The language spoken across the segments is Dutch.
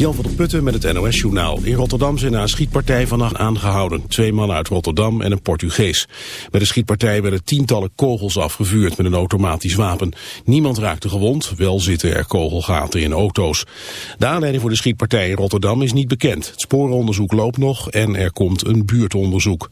Jan van der Putten met het NOS-journaal. In Rotterdam zijn na een schietpartij vannacht aangehouden. Twee mannen uit Rotterdam en een Portugees. Bij de schietpartij werden tientallen kogels afgevuurd met een automatisch wapen. Niemand raakte gewond, wel zitten er kogelgaten in auto's. De aanleiding voor de schietpartij in Rotterdam is niet bekend. Het sporenonderzoek loopt nog en er komt een buurtonderzoek.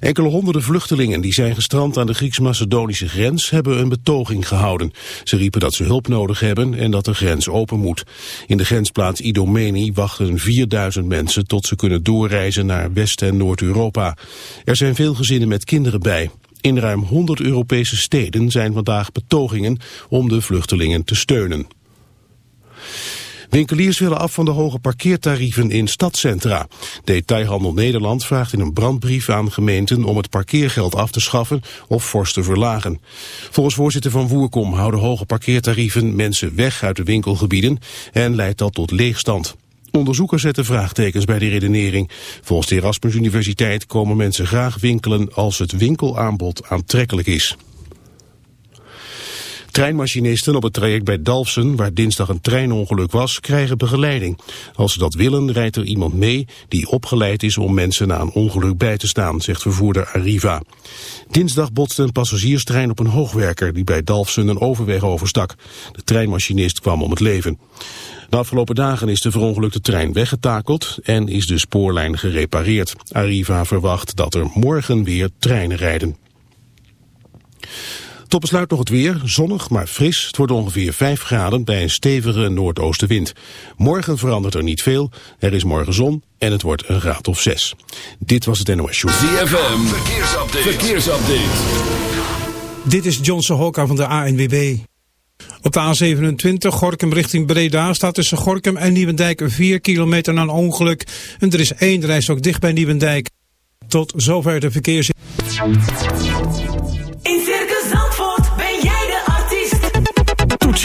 Enkele honderden vluchtelingen die zijn gestrand aan de Grieks-Macedonische grens hebben een betoging gehouden. Ze riepen dat ze hulp nodig hebben en dat de grens open moet. In de grensplaats Idomeni wachten 4000 mensen tot ze kunnen doorreizen naar West- en Noord-Europa. Er zijn veel gezinnen met kinderen bij. In ruim 100 Europese steden zijn vandaag betogingen om de vluchtelingen te steunen. Winkeliers willen af van de hoge parkeertarieven in stadcentra. Detailhandel Nederland vraagt in een brandbrief aan gemeenten om het parkeergeld af te schaffen of fors te verlagen. Volgens voorzitter van Woerkom houden hoge parkeertarieven mensen weg uit de winkelgebieden en leidt dat tot leegstand. Onderzoekers zetten vraagtekens bij de redenering. Volgens de Erasmus Universiteit komen mensen graag winkelen als het winkelaanbod aantrekkelijk is. Treinmachinisten op het traject bij Dalfsen, waar dinsdag een treinongeluk was, krijgen begeleiding. Als ze dat willen, rijdt er iemand mee die opgeleid is om mensen na een ongeluk bij te staan, zegt vervoerder Arriva. Dinsdag botste een passagierstrein op een hoogwerker die bij Dalfsen een overweg overstak. De treinmachinist kwam om het leven. De afgelopen dagen is de verongelukte trein weggetakeld en is de spoorlijn gerepareerd. Arriva verwacht dat er morgen weer treinen rijden. Tot besluit nog het weer, zonnig maar fris. Het wordt ongeveer 5 graden bij een stevige noordoostenwind. Morgen verandert er niet veel. Er is morgen zon en het wordt een graad of 6. Dit was het NOS Show. ZFM, verkeersupdate. verkeersupdate. Dit is Johnson Hokka van de ANWB. Op de A27 Gorkum richting Breda staat tussen Gorkum en Nieuwendijk 4 kilometer na een ongeluk. En er is één reis ook dicht bij Nieuwendijk. Tot zover de verkeers...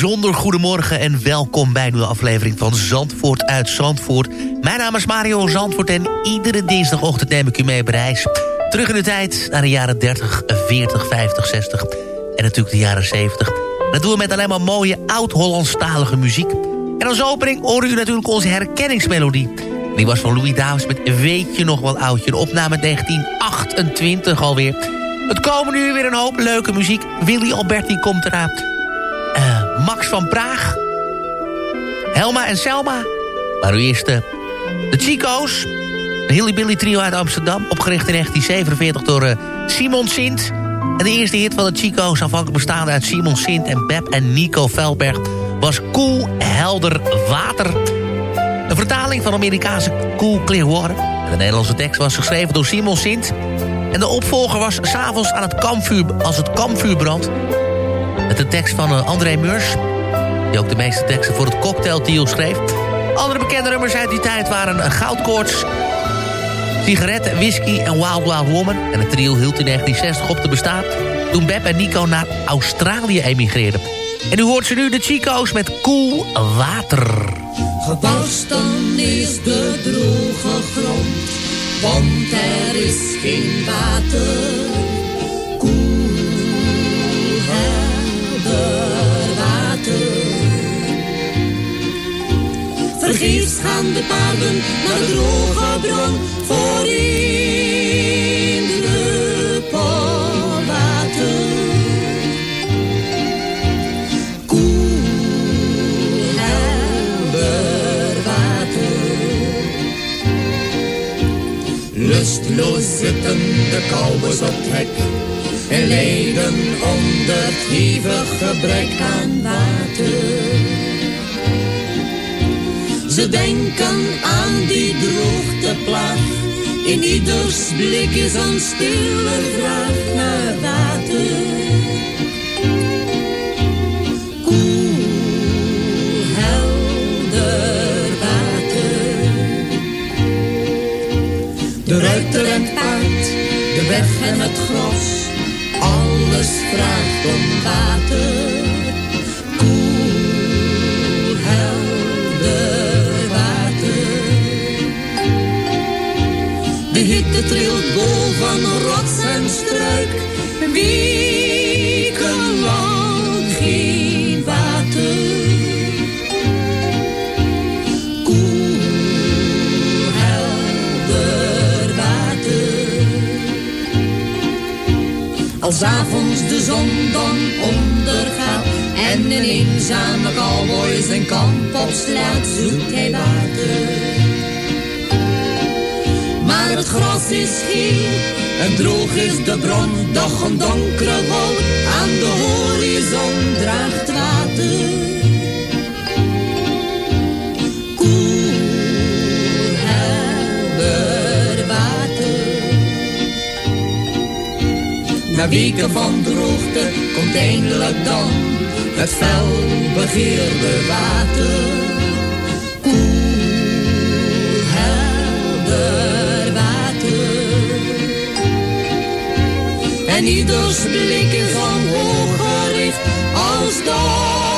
Bijzonder goedemorgen en welkom bij een nieuwe aflevering van Zandvoort uit Zandvoort. Mijn naam is Mario Zandvoort en iedere dinsdagochtend neem ik u mee op reis. Terug in de tijd naar de jaren 30, 40, 50, 60 en natuurlijk de jaren 70. Dat doen we met alleen maar mooie oud-Hollandstalige muziek. En als opening horen u natuurlijk onze herkenningsmelodie. Die was van Louis Davis met Weet je nog wel oudje. Een opname 1928 alweer. Het komen nu weer een hoop leuke muziek. Willy Alberti komt eraan. Eh, Max van Praag. Helma en Selma. Maar nu eerst de, de Chico's. Een Hilly Billy trio uit Amsterdam. Opgericht in 1947 door eh, Simon Sint. En de eerste hit van de Chico's, aanvankelijk bestaande uit Simon Sint en Beb en Nico Velberg, was Koel Helder Water. Een vertaling van Amerikaanse Cool Clear Water. En de Nederlandse tekst was geschreven door Simon Sint. En de opvolger was s'avonds aan het kampvuur, als het kampvuur brandt. De tekst van eh, André Meurs. Die ook de meeste teksten voor het cocktaildeal schreef. Andere bekende nummers uit die tijd waren een Goudkoorts... Sigaretten, whisky en Wild Wild Woman. En het trio hield in 1960 op te bestaan... toen Beb en Nico naar Australië emigreerden. En u hoort ze nu de Chico's met Koel Water. Gebarsten is de droge grond, want er is geen water. Gaan de paarden naar droge bron voor in de polwater. Koel, helder water. Lustloos zitten de kouwers op het hek. en lijden onder hevig gebrek aan water. Ze denken aan die droogteplaag, in ieders blik is een stille vraag naar water. Koel, helder water. De ruiter en paard, de weg en het gras, alles vraagt om water. De trilt boven rots en struik, wekenlang geen water. Koel, helder water. Als avonds de zon dan ondergaat en een eenzame cowboy zijn kamp opslaat, zoekt hij water. Het gras is geel en droog is de bron, doch een donkere wolk aan de horizon draagt water. Koel, helder water. Na weken van droogte komt eindelijk dan het fel begeerde water. En ieders blik is omhoog gericht als dank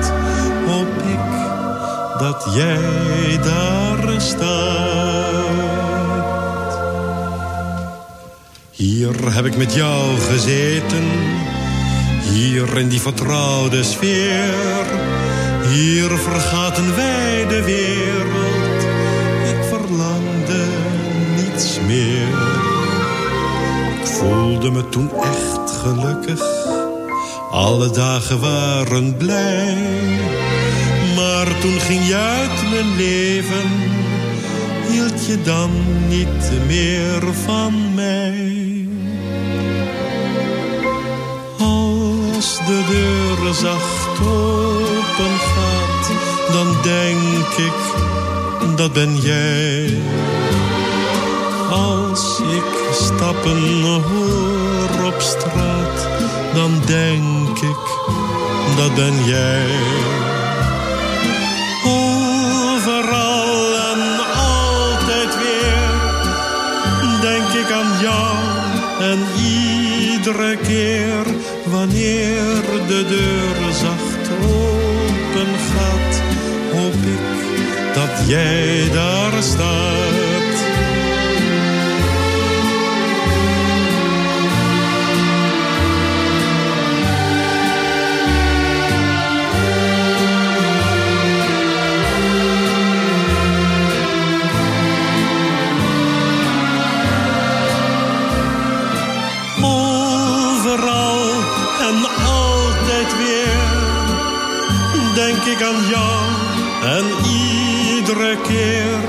dat jij daar staat. Hier heb ik met jou gezeten, hier in die vertrouwde sfeer. Hier vergaten wij de wereld, ik verlangde niets meer. Ik voelde me toen echt gelukkig, alle dagen waren blij. Maar toen ging je uit mijn leven, hield je dan niet meer van mij. Als de deur zacht open gaat, dan denk ik, dat ben jij. Als ik stappen hoor op straat, dan denk ik, dat ben jij. En iedere keer wanneer de deur zacht open gaat, hoop ik dat jij daar staat. denk ik aan jou. En iedere keer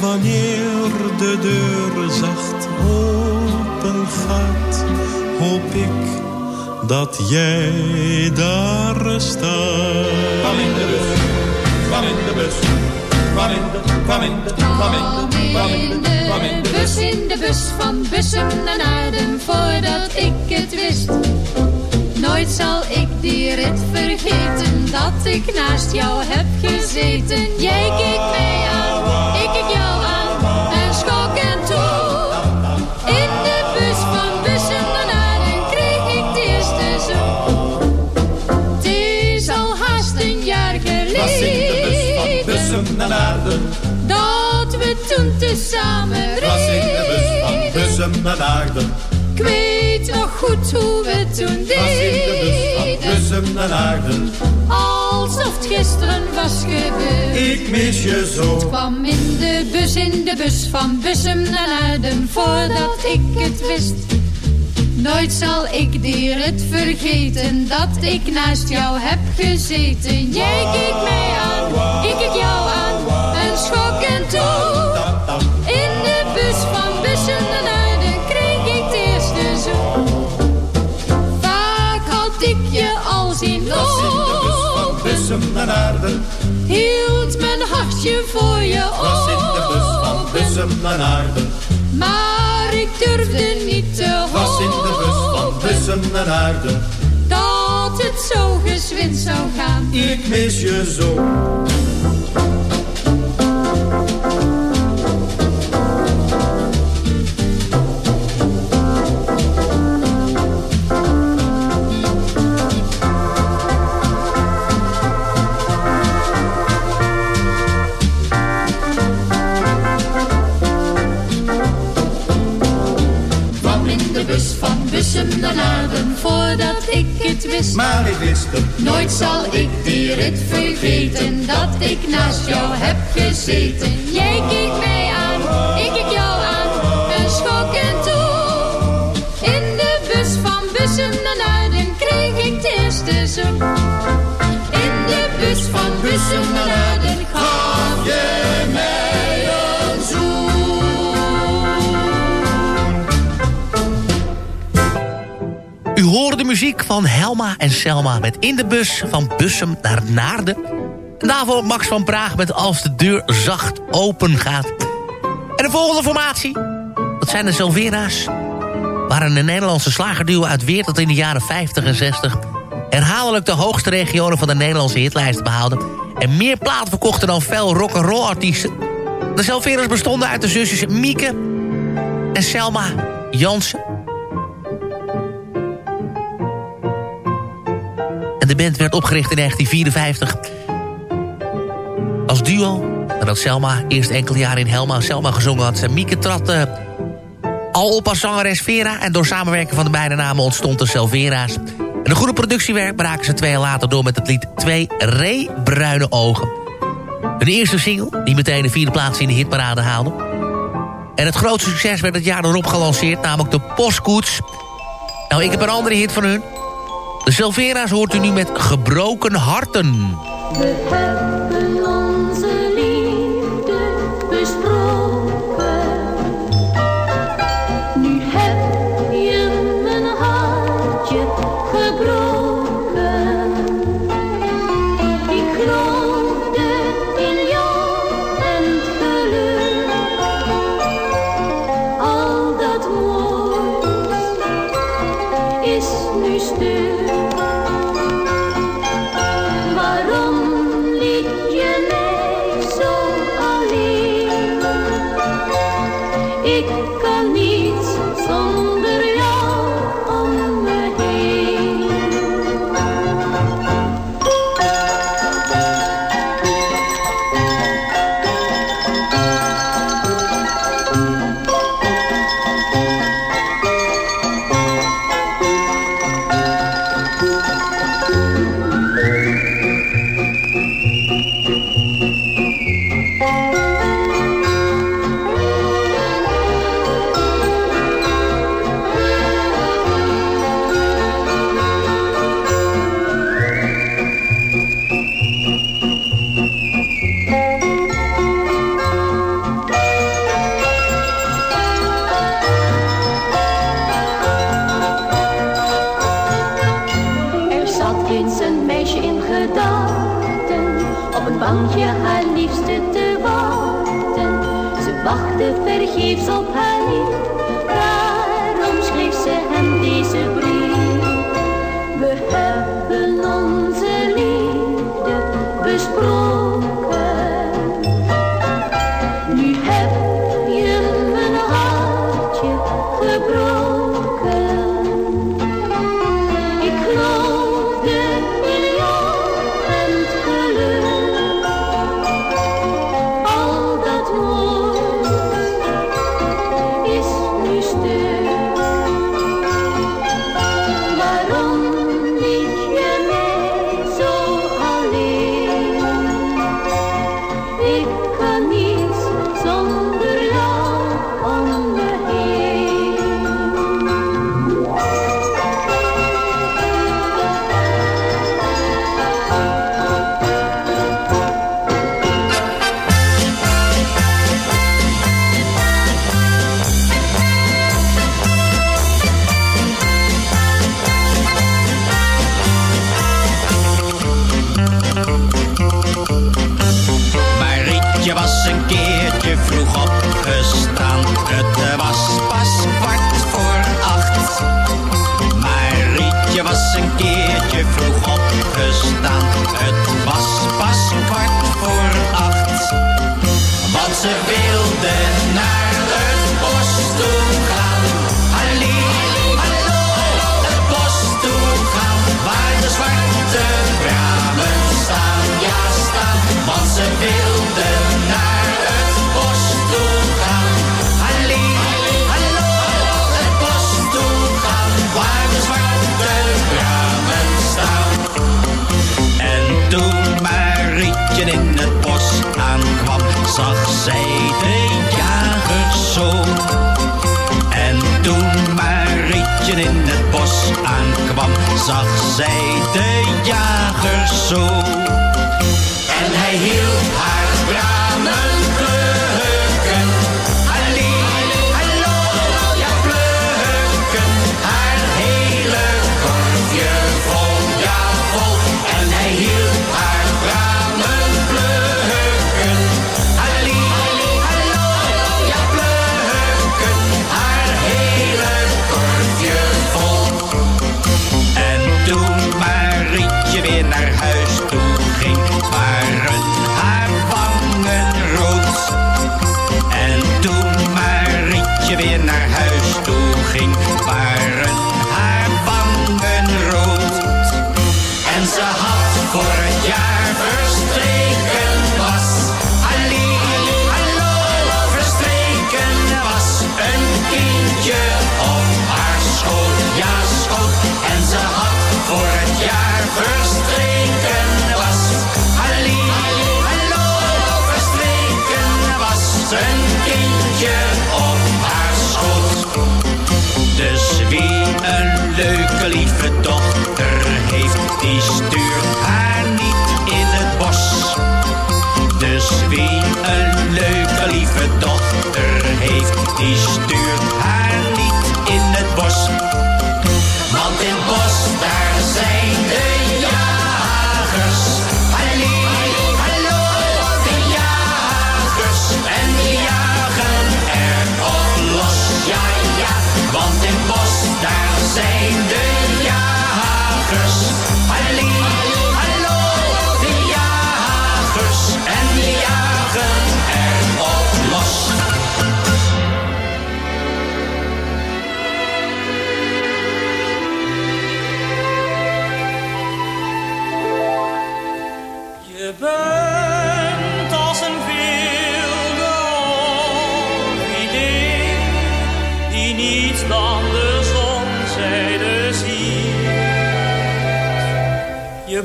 wanneer de deur zacht open gaat, hoop ik dat jij daar staat. Van in de bus, van in de bus. van in de, kwam in de, kwam in de, in in de bus. in de bus van bussen naar Naarden voordat ik het wist. Nooit zal ik die rit vergeten, dat ik naast jou heb gezeten. Jij keek mij aan, ik keek jou aan, en schok en toe. In de bus van naar Naarden kreeg ik de eerste zoen. Het is al haast een jaar Was in de bus van geleden Naarden. dat we toen tezamen Was in de bus van reden. Ik weet nog goed hoe we toen deden. Naarden. Alsof het gisteren was gebeurd. Ik mis je zo. kwam in de bus, in de bus van Bussum naar Naarden voordat ik het wist. Nooit zal ik die rit vergeten dat ik naast jou heb gezeten. Jij keek mij aan, ik keek jou aan en schok en toe. Hield mijn hartje voor je Was in de bus van. Bussum naar Naarden. Maar ik durfde niet te Was in de bus van hopen Bussum naar Naarden. dat het zo gezwind zou gaan. Ik mis je zo. Het. Nooit zal ik die rit vergeten dat ik naast jou heb gezeten. Jij keek mij aan, ik keek jou aan en schok en toe. In de bus van Bussum naar Naarden kreeg ik de eerste zoen. In de bus van Bussum naar muziek van Helma en Selma met In de Bus van Bussum naar Naarden. En daarvoor Max van Praag met Als de deur zacht open gaat. En de volgende formatie, dat zijn de Silvera's. Waren een Nederlandse slagerduo uit Weert dat in de jaren 50 en 60... herhaaldelijk de hoogste regionen van de Nederlandse hitlijst behaalden... en meer platen verkochten dan veel rock'n'roll artiesten. De Silvera's bestonden uit de zusjes Mieke en Selma Jansen... De band werd opgericht in 1954 als duo. Nadat Selma eerst enkele jaren in Helma Selma gezongen had. Mieke trad eh, al op als zangeres Vera. En door samenwerken van de beide namen ontstond de Selvera's. En een goede productiewerk braken ze twee jaar later door met het lied Twee Re Bruine Ogen. Hun eerste single, die meteen de vierde plaats in de hitparade haalde. En het grootste succes werd het jaar erop gelanceerd, namelijk de Postkoets. Nou, ik heb een andere hit van hun. De Silvera's hoort u nu met Gebroken Harten.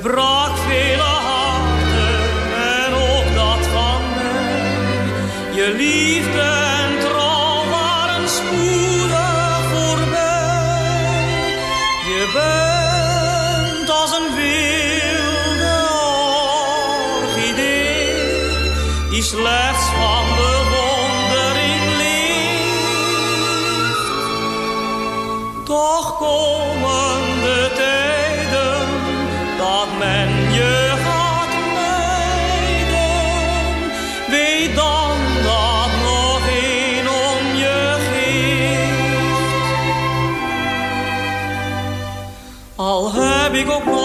brak vele harten en ook dat van mij. Je liefde en trouw waren spoedig voorbij. Je bent als een wilde orchidee die slechts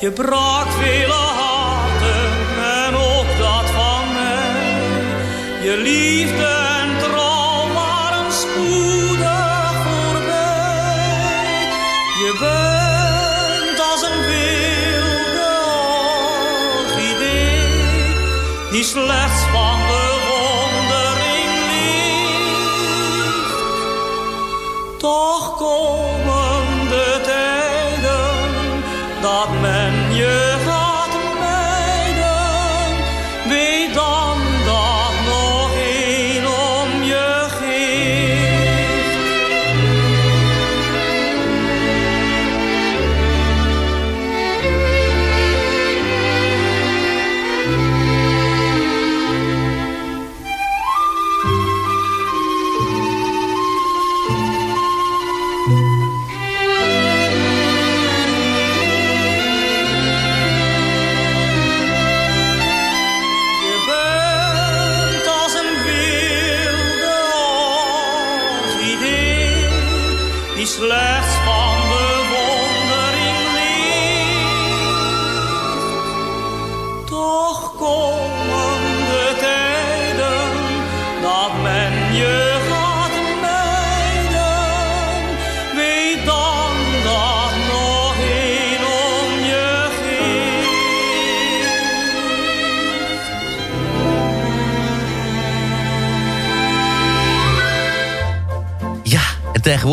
Je brak vele harten en ook dat van mij. Je liefde en trouw waren spoedig voorbij. Je bent als een wilde orchidee die slechts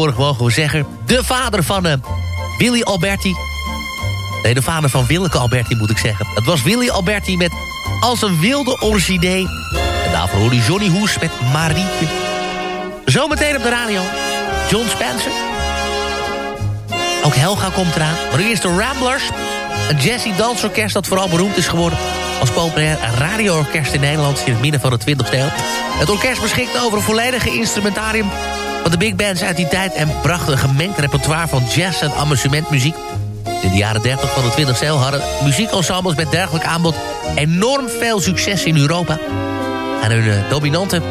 tegenwoordig mogen zeggen... de vader van eh, Willy Alberti. Nee, de vader van Willeke Alberti moet ik zeggen. Het was Willy Alberti met Als een wilde orchidee. En daarvoor hoorde Johnny Hoes met Marietje. Zometeen op de radio. John Spencer. Ook Helga komt eraan. Maar eerst de Ramblers. Een jazzy dansorkest dat vooral beroemd is geworden... als populair radioorkest in Nederland in het midden van de 20e eeuw. Het orkest beschikt over een volledige instrumentarium de big bands uit die tijd... en bracht een gemengd repertoire van jazz en amusementmuziek. In de jaren 30 van de 20e eeuw hadden muziekensembles met dergelijk aanbod... enorm veel succes in Europa. En hun eh, dominante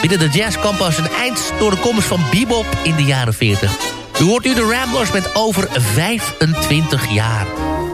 binnen de jazz kwam pas een eind... door de komst van bebop in de jaren 40. U hoort nu de Ramblers met over 25 jaar.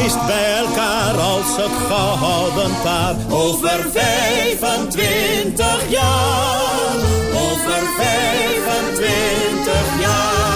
Feest bij elkaar als het gouden paar. Over 25 jaar, over 25 jaar.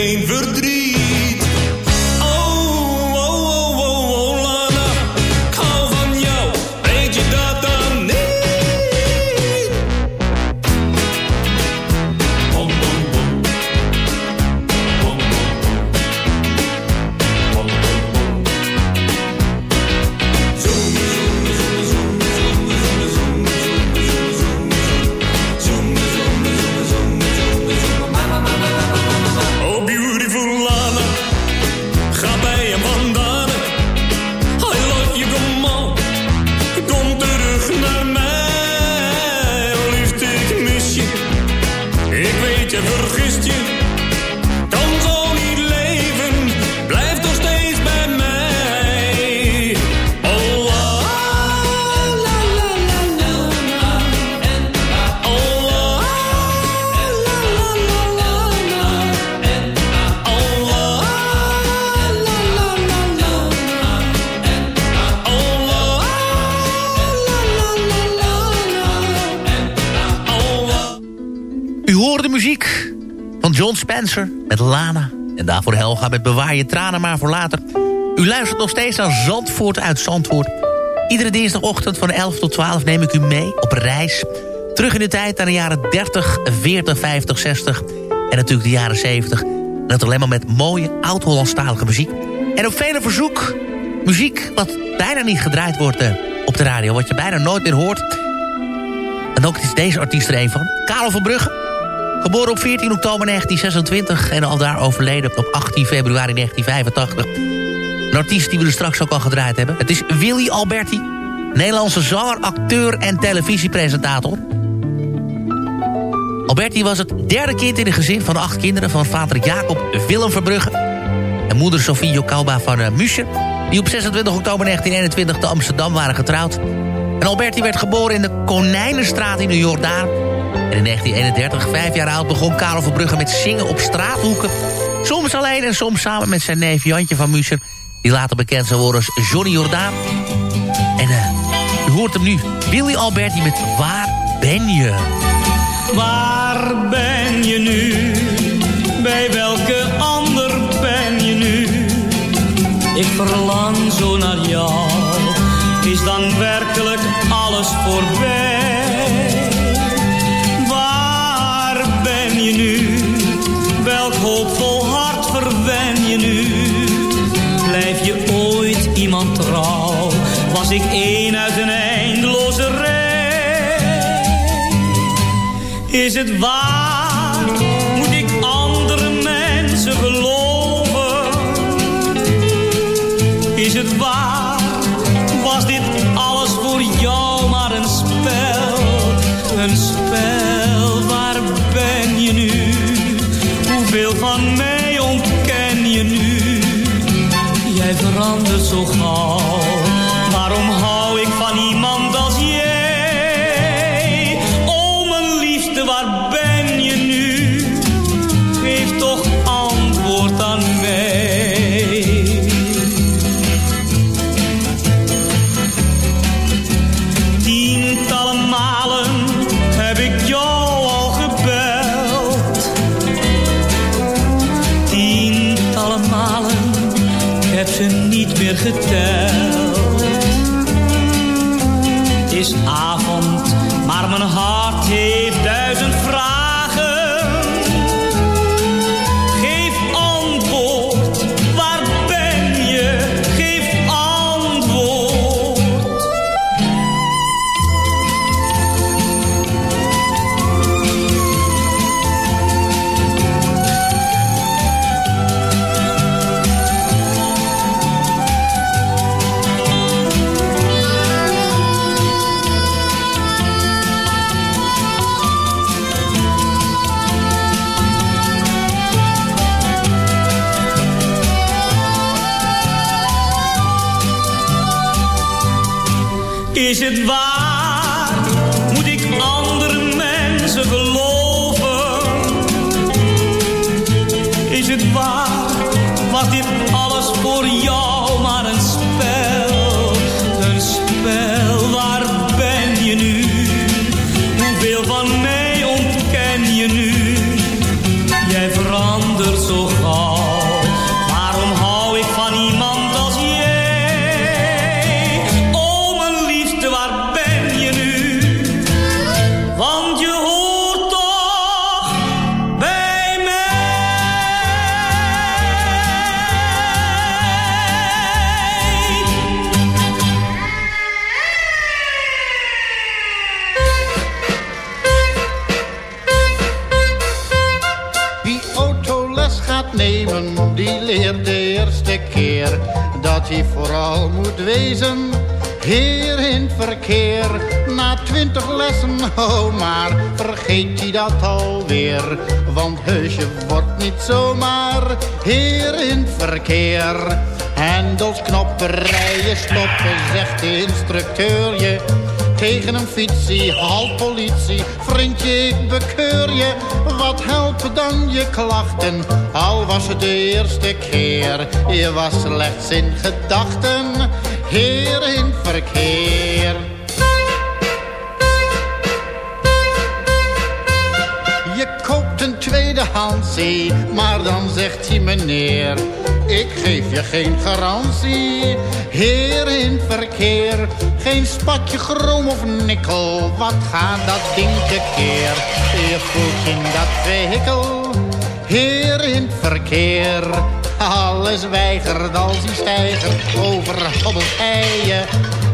geen verdriet. Helga met Bewaar je tranen maar voor later. U luistert nog steeds naar Zandvoort uit Zandvoort. Iedere dinsdagochtend van 11 tot 12 neem ik u mee op reis. Terug in de tijd naar de jaren 30, 40, 50, 60 en natuurlijk de jaren 70. En dat alleen maar met mooie oud-Hollandstalige muziek. En op vele verzoek muziek wat bijna niet gedraaid wordt eh, op de radio. Wat je bijna nooit meer hoort. En ook is deze artiest er een van. Karel van Brugge. Geboren op 14 oktober 1926 en al daar overleden op 18 februari 1985. Een artiest die we er straks ook al gedraaid hebben. Het is Willy Alberti. Nederlandse zanger, acteur en televisiepresentator. Alberti was het derde kind in een gezin van acht kinderen... van vader Jacob Willem Verbrugge en moeder Sofie Jokauba van uh, die op 26 oktober 1921 te Amsterdam waren getrouwd. En Alberti werd geboren in de Konijnenstraat in de Jordaan. En in 1931, vijf jaar oud, begon Karel Verbrugge met zingen op straathoeken. Soms alleen en soms samen met zijn neef Jantje van Muscher... die later bekend zou worden als Johnny Jordaan. En uh, u hoort hem nu, Willy Alberti met Waar ben je? Waar ben je nu? Bij welke ander ben je nu? Ik verlang zo naar jou. Is dan werkelijk alles voorbij? Ik één uit een eindeloze rij? Is het waar? Moet ik andere mensen geloven? Is het waar? Was dit alles voor jou maar een spel? Een spel, waar ben je nu? Hoeveel van mij ontken je nu? Jij verandert zo niet Heer in verkeer, na twintig lessen, oh maar vergeet hij dat alweer. Want heusje wordt niet zomaar heer in verkeer. Hendels, knoppen, rijden, stoppen, zegt de instructeur je. Tegen een fietsie, halt politie, vriendje ik bekeur je. Wat helpen dan je klachten, al was het de eerste keer. Je was slechts in gedachten, heer in verkeer. Je koopt een tweedehandsie, maar dan zegt hij meneer... Ik geef je geen garantie, heer in verkeer. Geen spatje chroom of nikkel, wat gaat dat ding tekeer? Je voelt in dat vehikel, heer in verkeer. Alles weigert als die stijger over hobbelt je.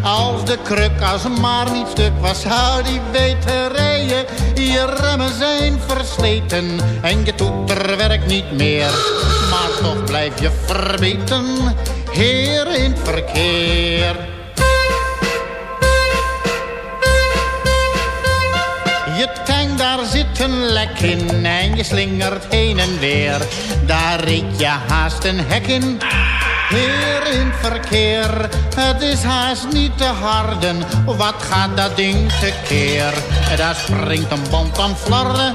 Als de kruk als maar niet stuk was, zou die weten rijden. Je remmen zijn versleten en je toeter werkt niet meer. Maar toch blijf je verbeten, heer in het verkeer. Daar zit een lek in en je slingert heen en weer. Daar reed je haast een hek in. Heer in verkeer, het is haast niet te harden. Wat gaat dat ding tekeer? Daar springt een band aan flarden.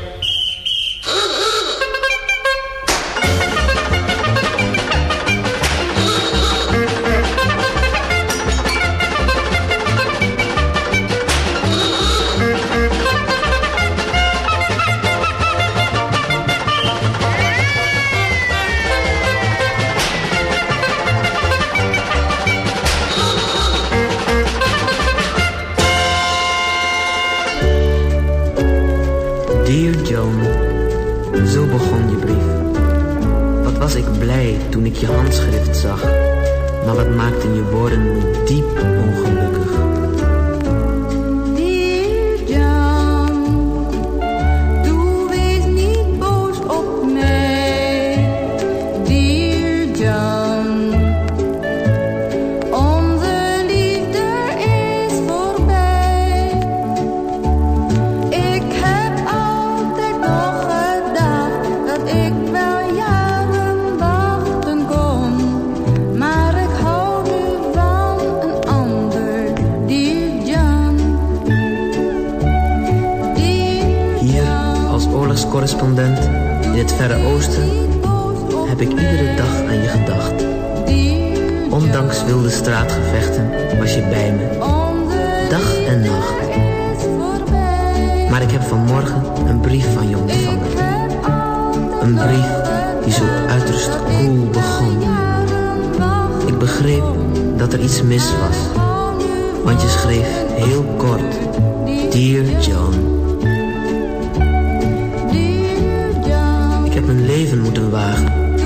Maar wat maakten je woorden me diep ongelukkig.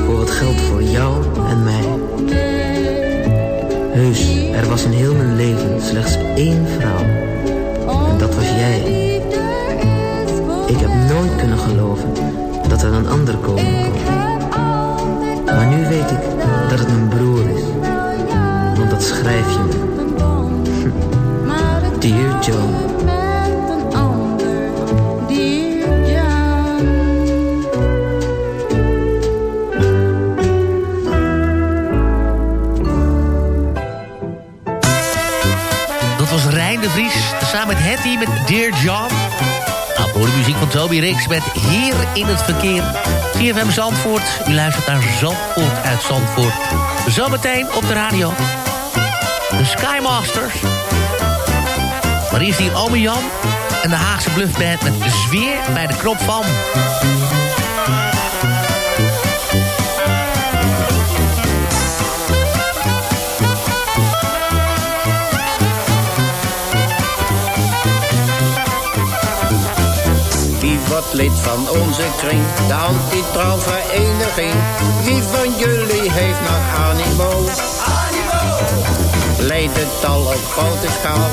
Voor wat geldt voor jou en mij. Heus, er was in heel mijn leven slechts één vrouw. En dat was jij. Ik heb nooit kunnen geloven dat er een ander komen kon. Maar nu weet ik dat het mijn broer is. Want dat schrijf je me. Dear John. Samen met Hetty met Dear John. Nou, voor de muziek van Toby Rix met Heer in het Verkeer. CFM Zandvoort, u luistert naar Zandvoort uit Zandvoort. Zometeen op de radio. De Skymasters. Maar eerst hier Ome Jan en de Haagse Bluffband met Zweer bij de knop van... lid van onze kring, de anti-trouwvereniging. Wie van jullie heeft nog animo? Animo! Leidental op grote schaal,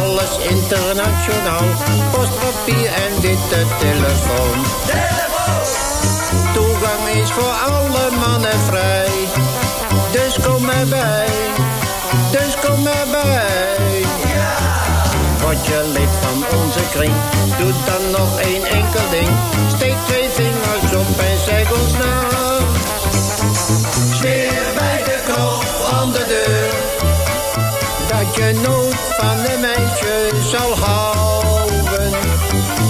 alles internationaal. Postpapier en witte telefoon. Telefoon! Toegang is voor alle mannen vrij. Dus kom erbij, dus kom erbij. Word je lid van onze kring, doe dan nog één enkel ding. Steek twee vingers op en zeg ons na. Zweer bij de knop van de deur, dat je nooit van een meisje zal houden.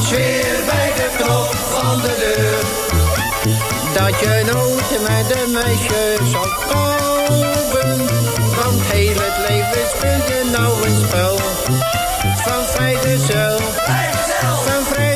Zweer bij de knop van de deur, dat je nooit met een meisje zal trouwen. Want heel het leven speel je nou een spel van vrijgezel. Van vrijgezel.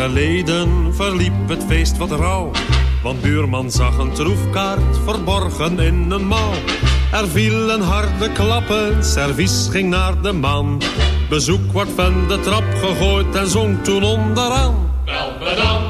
geleden verliep het feest wat rauw. Want buurman zag een troefkaart verborgen in een mouw. Er vielen harde klappen, servies ging naar de man. Bezoek wordt van de trap gegooid en zong toen onderaan. Wel bedankt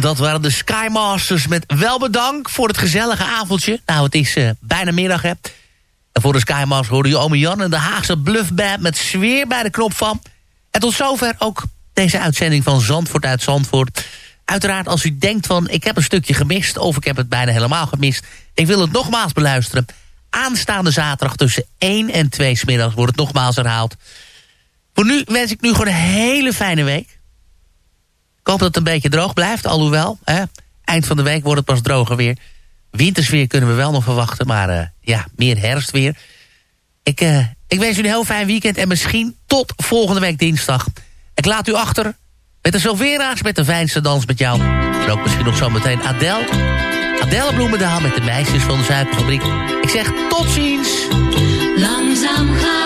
dat waren de Skymasters met wel bedankt voor het gezellige avondje. Nou, het is eh, bijna middag, hè. En voor de Skymasters hoorde je Ome Jan en de Haagse Bluffband met sfeer bij de knop van. En tot zover ook deze uitzending van Zandvoort uit Zandvoort. Uiteraard als u denkt van ik heb een stukje gemist... of ik heb het bijna helemaal gemist... ik wil het nogmaals beluisteren. Aanstaande zaterdag tussen 1 en 2 smiddags wordt het nogmaals herhaald. Voor nu wens ik nu gewoon een hele fijne week. Ik hoop dat het een beetje droog blijft, alhoewel. Hè, eind van de week wordt het pas droger weer. Wintersweer kunnen we wel nog verwachten, maar eh, ja, meer herfstweer. Ik, eh, ik wens u een heel fijn weekend en misschien tot volgende week dinsdag. Ik laat u achter met de Silvera's met de fijnste dans met jou. En ook misschien nog zo meteen Adele. Bloemendaal met de meisjes van de suikerfabriek. Ik zeg tot ziens. Langzaam gaat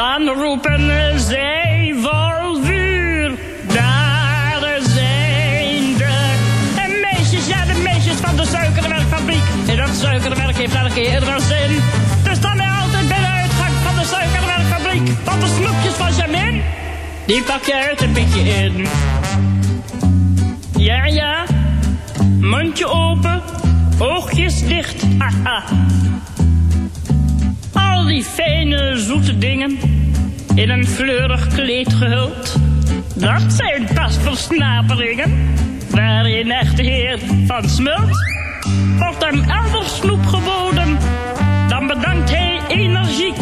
Dan roepen zij vol vuur. Daar zijn de en meisjes, ja de meisjes van de suikerwerkfabriek. En dat suikerwerk heeft elke keer wel zin. Dus staan wij altijd bij de uitgang van de suikerwerkfabriek. Want de snoepjes van Jamin, die pak je uit een beetje in. Ja, ja, mondje open, oogjes dicht, haha. Die fijne, zoete dingen, in een fleurig kleed gehuld. Dat zijn pas versnaperingen, waar een echte heer van smult. Wordt hem elders snoep geboden, dan bedankt hij energiek.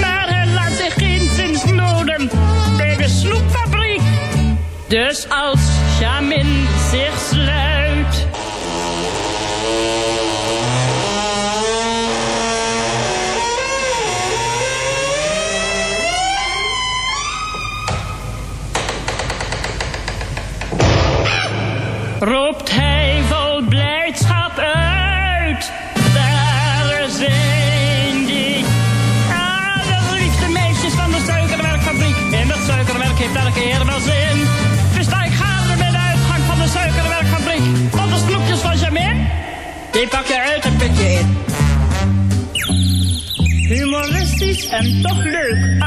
Maar hij laat zich geen zins noden bij de snoepfabriek. Dus als Jamin zich Roept hij vol blijdschap uit. Daar zijn die. Ah, de meisjes van de suikerwerkfabriek. En dat suikerwerk heeft elke keer wel zin. Dus sta ik gaande bij de uitgang van de suikerwerkfabriek. Want de snoepjes van Jamin, die pak je uit een pitje in. Humoristisch en toch leuk.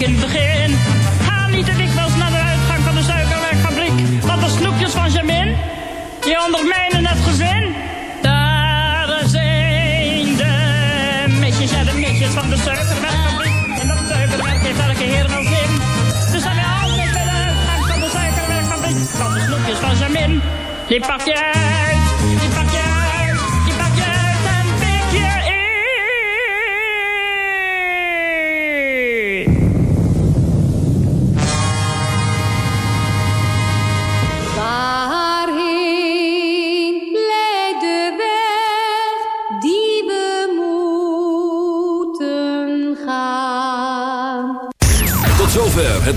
heerlijk in het begin. Ga niet te dikwijls naar de uitgang van de suikerwerkfabriek. Want de snoepjes van Jamin, die ondermijnen het gezin. Daar zijn de meisjes, ja de meisjes van de suikerwerkfabriek. En dat suikerwerk heeft elke heer wel zin. Dus dan weer altijd bij de uitgang van de suikerwerkfabriek. Want de snoepjes van Jamin, die pak je